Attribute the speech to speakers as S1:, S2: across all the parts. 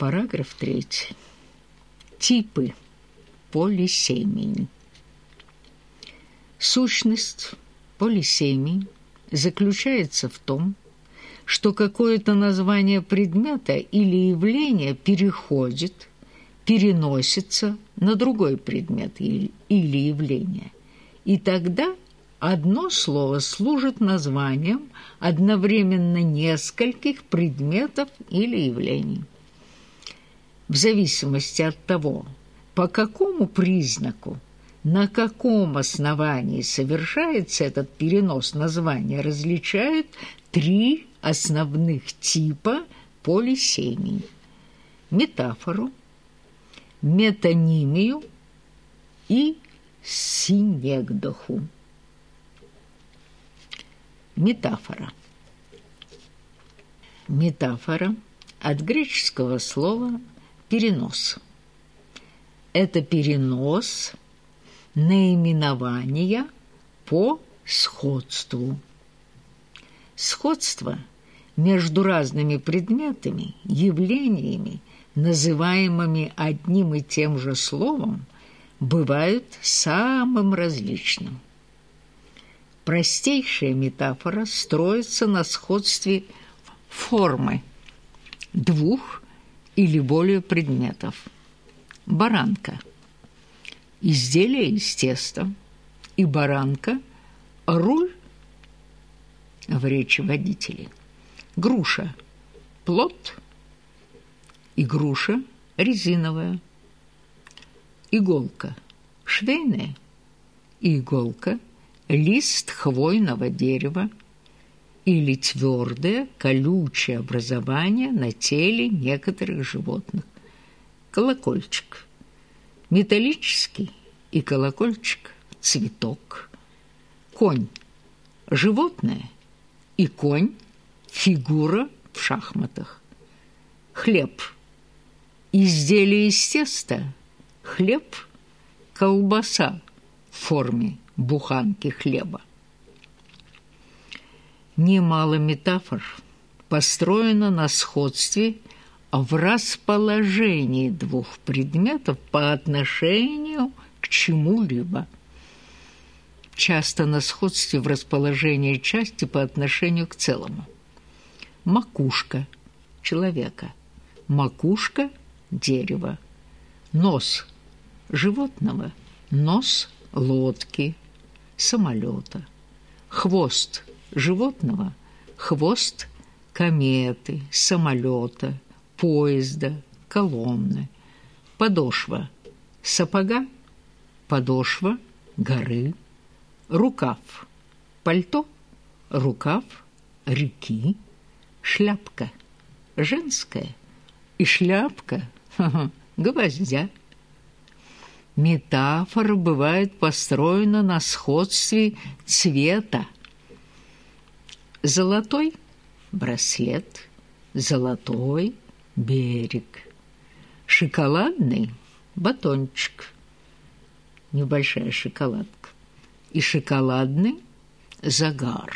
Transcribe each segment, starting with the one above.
S1: Параграф 3. Типы полисемий. Сущность полисемий заключается в том, что какое-то название предмета или явления переходит, переносится на другой предмет или явление. И тогда одно слово служит названием одновременно нескольких предметов или явлений. В зависимости от того, по какому признаку, на каком основании совершается этот перенос названия, различают три основных типа полисемий. Метафору, метонимию и синегдоху. Метафора. Метафора от греческого слова «перенос». Это перенос наименования по сходству. Сходство между разными предметами, явлениями, называемыми одним и тем же словом, бывают самым различным. Простейшая метафора строится на сходстве формы двух или более предметов. Баранка – изделие из теста, и баранка – руль в речи водителей. Груша – плод, и груша – резиновая. Иголка – швейная, и иголка – лист хвойного дерева или твердое колючее образование на теле некоторых животных. Колокольчик – металлический и колокольчик – цветок. Конь – животное – и конь – фигура в шахматах. Хлеб – изделие из теста. Хлеб – колбаса в форме буханки хлеба. Немало метафор построено на сходстве в расположении двух предметов по отношению к чему-либо – часто на сходстве в расположении части по отношению к целому. Макушка человека, макушка дерева, нос животного, нос лодки, самолета, хвост животного, хвост кометы, самолета, поезда, колонны, подошва сапога, подошва горы, рукав, пальто, рукав реки, шляпка женская и шляпка гвоздя. Метафора бывает построена на сходстве цвета. Золотой браслет, золотой берег, шоколадный батончик, небольшая шоколадка и шоколадный загар.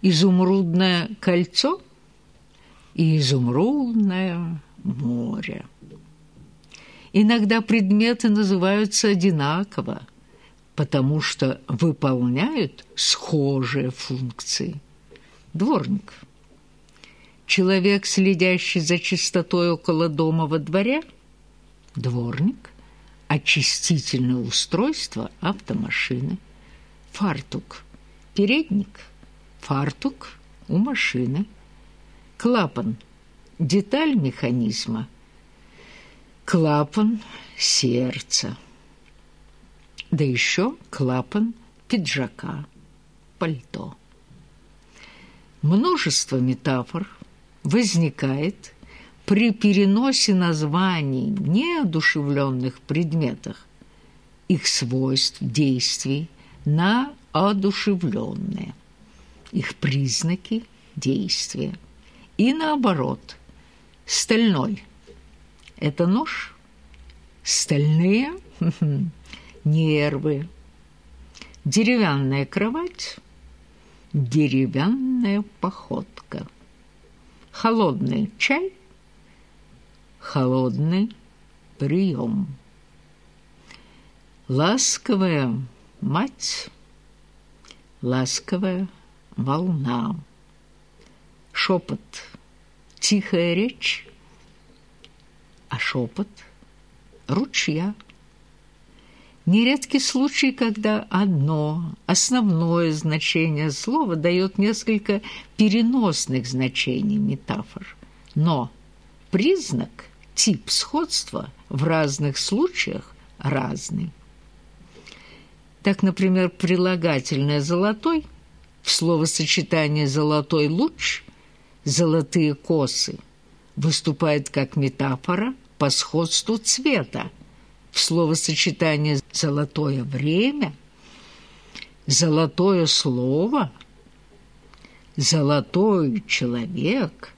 S1: Изумрудное кольцо и изумрудное море. Иногда предметы называются одинаково, потому что выполняют схожие функции. Дворник. Человек, следящий за чистотой около дома во дворе – дворник. Очистительное устройство автомашины, фартук, передник, фартук у машины, клапан, деталь механизма, клапан сердца, да еще клапан пиджака, пальто. Множество метафор возникает при переносе названий неодушевленных предметах, их свойств, действий на одушевленные, их признаки, действия. И наоборот, стальной – это нож, стальные – нервы, деревянная кровать – деревянная походка, холодный чай – холодный прием. Ласковая мать, ласковая волна, шепот, тихая речь, а шепот ручья. Нередки случаи, когда одно основное значение слова дает несколько переносных значений метафор, но признак, тип сходства в разных случаях разный. Так, например, прилагательное «золотой» в словосочетании «золотой луч» «золотые косы» выступает как метафора по сходству цвета в словосочетании «золотое время», «золотое слово», «золотой человек».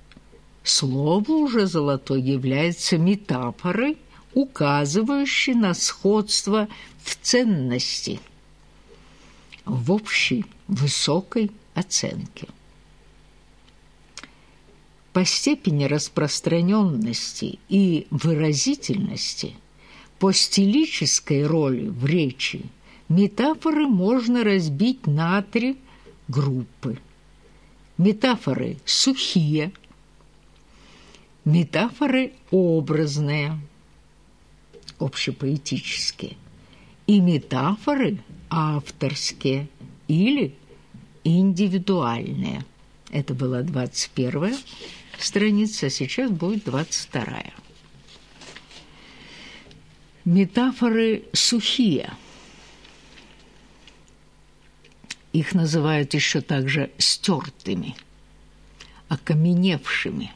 S1: Слово уже «золотой» является метафорой, указывающей на сходство в ценности – в общей высокой оценке. По степени распространенности и выразительности, по стилической роли в речи, метафоры можно разбить на три группы. Метафоры сухие, метафоры образные, общепоэтические, и метафоры авторские или индивидуальные. Это была 21 страница, а сейчас будет 22. Метафоры сухие. Их называют еще также стертыми, окаменевшими,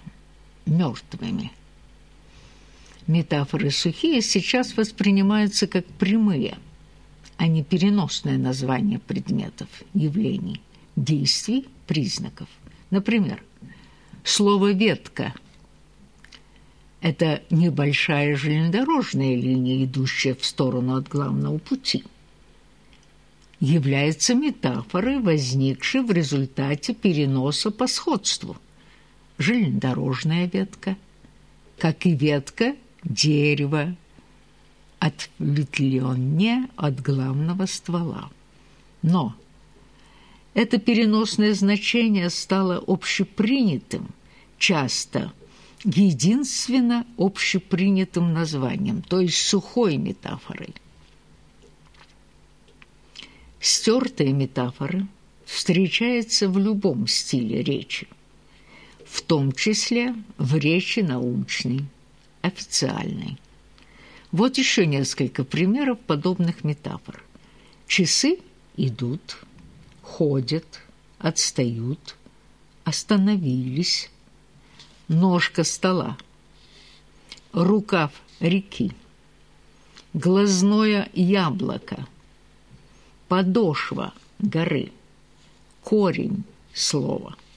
S1: мертвыми. Метафоры сухие сейчас воспринимаются как прямые – а не переносное название предметов, явлений, действий, признаков. Например, слово «ветка» – это небольшая железнодорожная линия, идущая в сторону от главного пути – является метафорой, возникшей в результате переноса по сходству. Железнодорожная ветка, как и ветка дерева, ответвленнее от главного ствола. Но это переносное значение стало общепринятым, часто единственно общепринятым названием, то есть сухой метафорой. Стертые метафоры встречаются в любом стиле речи, в том числе в речи научной, официальной. Вот еще несколько примеров подобных метафор. Часы идут, ходят, отстают, остановились. Ножка стола, рукав реки, глазное яблоко, подошва горы, корень слова –